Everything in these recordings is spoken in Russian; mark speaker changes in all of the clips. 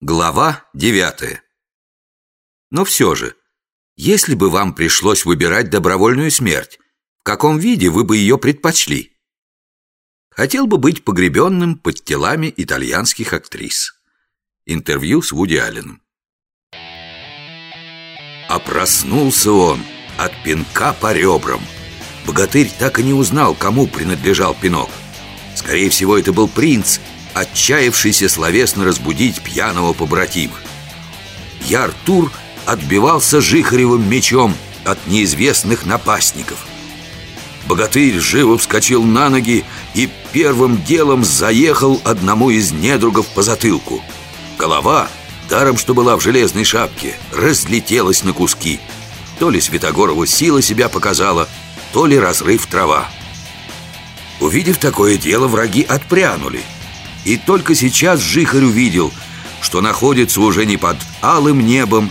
Speaker 1: Глава девятая Но все же, если бы вам пришлось выбирать добровольную смерть, в каком виде вы бы ее предпочли? Хотел бы быть погребенным под телами итальянских актрис. Интервью с Вуди Алленом. А проснулся он от пинка по ребрам. Богатырь так и не узнал, кому принадлежал пинок. Скорее всего, это был принц, отчаявшийся словесно разбудить пьяного побратима. Я, Артур, отбивался жихаревым мечом от неизвестных напастников. Богатырь живо вскочил на ноги и первым делом заехал одному из недругов по затылку. Голова, даром что была в железной шапке, разлетелась на куски. То ли Святогорова сила себя показала, то ли разрыв трава. Увидев такое дело, враги отпрянули – и только сейчас Жихарь увидел, что находится уже не под алым небом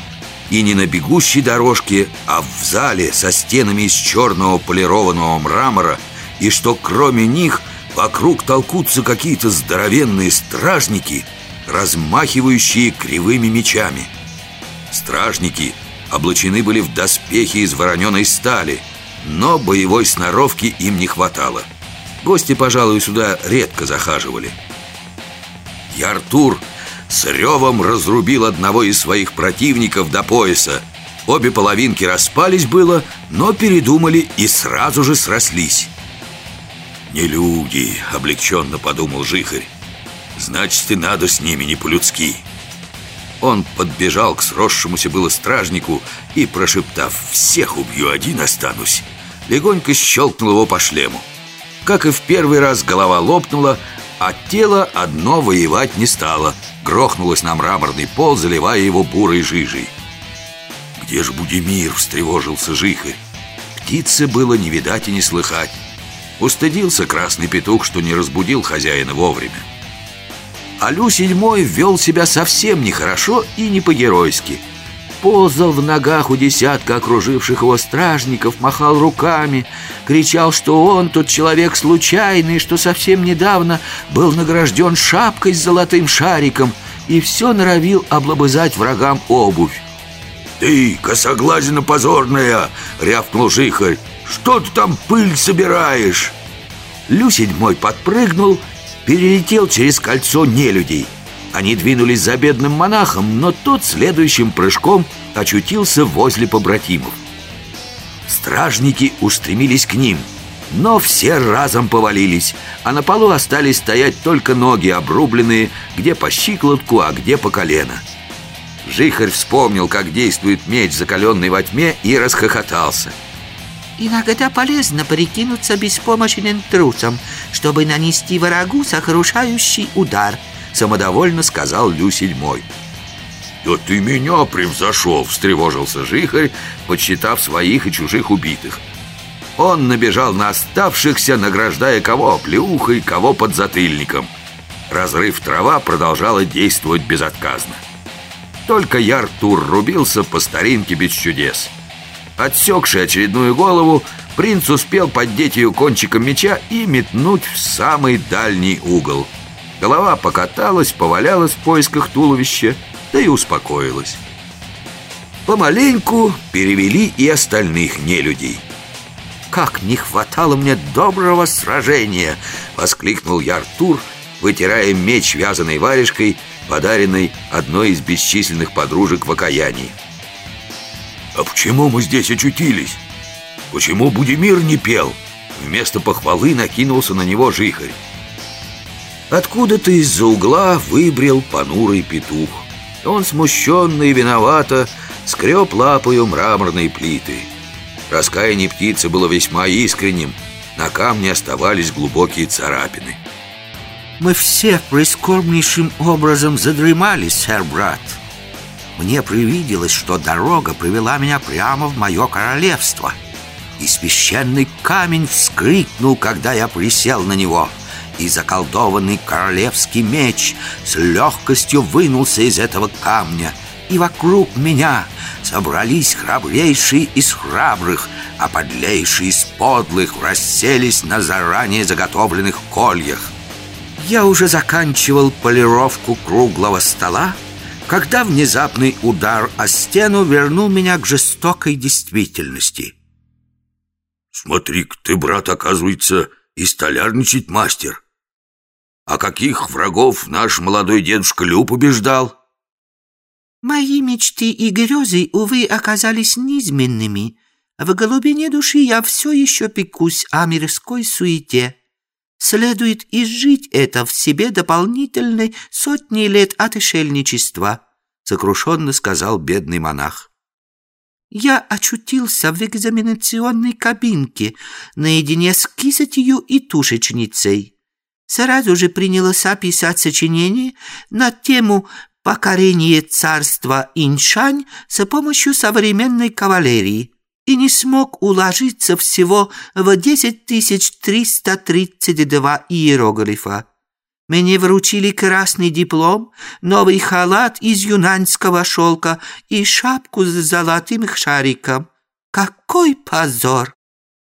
Speaker 1: и не на бегущей дорожке, а в зале со стенами из черного полированного мрамора, и что кроме них вокруг толкутся какие-то здоровенные стражники, размахивающие кривыми мечами. Стражники облачены были в доспехи из вороненой стали, но боевой сноровки им не хватало. Гости, пожалуй, сюда редко захаживали – и Артур с ревом разрубил одного из своих противников до пояса. Обе половинки распались было, но передумали и сразу же срослись. «Не люди», — облегченно подумал Жихарь. «Значит, и надо с ними не по-людски». Он подбежал к сросшемуся было стражнику и, прошептав «Всех убью, один останусь», легонько щелкнул его по шлему. Как и в первый раз голова лопнула, а тело одно воевать не стало. Грохнулось на мраморный пол, заливая его бурой жижей. «Где ж Будимир?» – встревожился Жихарь. Птицы было не видать и не слыхать. Устыдился красный петух, что не разбудил хозяина вовремя. Алю седьмой вел себя совсем нехорошо и не по-геройски – ползал в ногах у десятка окруживших его стражников, махал руками, кричал, что он тот человек случайный, что совсем недавно был награжден шапкой с золотым шариком и все норовил облобызать врагам обувь.
Speaker 2: «Ты, косоглазина позорная!» — рявкнул Жихарь. «Что ты там пыль собираешь?»
Speaker 1: Лю седьмой подпрыгнул, перелетел через кольцо нелюдей — они двинулись за бедным монахом, но тот следующим прыжком очутился возле побратимов. Стражники устремились к ним, но все разом повалились, а на полу остались стоять только ноги, обрубленные где по щиколотку, а где по колено. Жихарь вспомнил, как действует меч, закаленный во тьме, и расхохотался.
Speaker 3: «Иногда полезно прикинуться беспомощным трусом, чтобы нанести врагу сокрушающий удар»,
Speaker 1: Самодовольно сказал Лю седьмой.
Speaker 2: «Да ты меня превзошел!» — встревожился Жихарь,
Speaker 1: подсчитав своих и чужих убитых. Он набежал на оставшихся, награждая кого оплеухой, кого подзатыльником. Разрыв трава продолжала действовать безотказно. Только Яртур рубился по старинке без чудес. Отсекший очередную голову, принц успел поддеть ее кончиком меча и метнуть в самый дальний угол – Голова покаталась, повалялась в поисках туловища, да и успокоилась. Помаленьку перевели и остальных нелюдей. «Как не хватало мне доброго сражения!» — воскликнул я Артур, вытирая меч вязаной варежкой, подаренной одной из бесчисленных подружек в окаянии.
Speaker 2: «А почему мы здесь очутились? Почему Будимир не пел?»
Speaker 1: Вместо похвалы накинулся на него жихарь. Откуда-то из-за угла выбрел понурый петух. Он смущенно и виновато скреб лапою мраморные плиты. Раскаяние птицы было весьма искренним. На камне оставались глубокие царапины.
Speaker 3: «Мы все прискорбнейшим образом задремали, сэр-брат. Мне привиделось, что дорога привела меня прямо в мое королевство. И священный камень вскрикнул, когда я присел на него» и заколдованный королевский меч с легкостью вынулся из этого камня, и вокруг меня собрались храбрейшие из храбрых, а подлейшие из подлых расселись на заранее заготовленных кольях. Я уже заканчивал полировку круглого стола,
Speaker 4: когда внезапный удар о стену вернул меня к жестокой действительности.
Speaker 5: «Смотри-ка ты, брат, оказывается, и столярничать мастер. А каких врагов наш молодой дедушка Лю побеждал?»
Speaker 1: Мои мечты и грезы, увы, оказались низменными. В глубине души я все еще пекусь о мирской суете. Следует изжить это в себе дополнительной сотни лет отшельничества, сокрушенно сказал бедный монах. Я очутился в экзаменационной кабинке наедине с кисотью и тушечницей. Сразу же принялся писать сочинение на тему «Покорение царства Иншань с помощью современной кавалерии» и не смог уложиться всего в 10332 иероглифа. Мне вручили красный диплом, новый халат из юнаньского шелка и шапку с золотым шариком. Какой позор!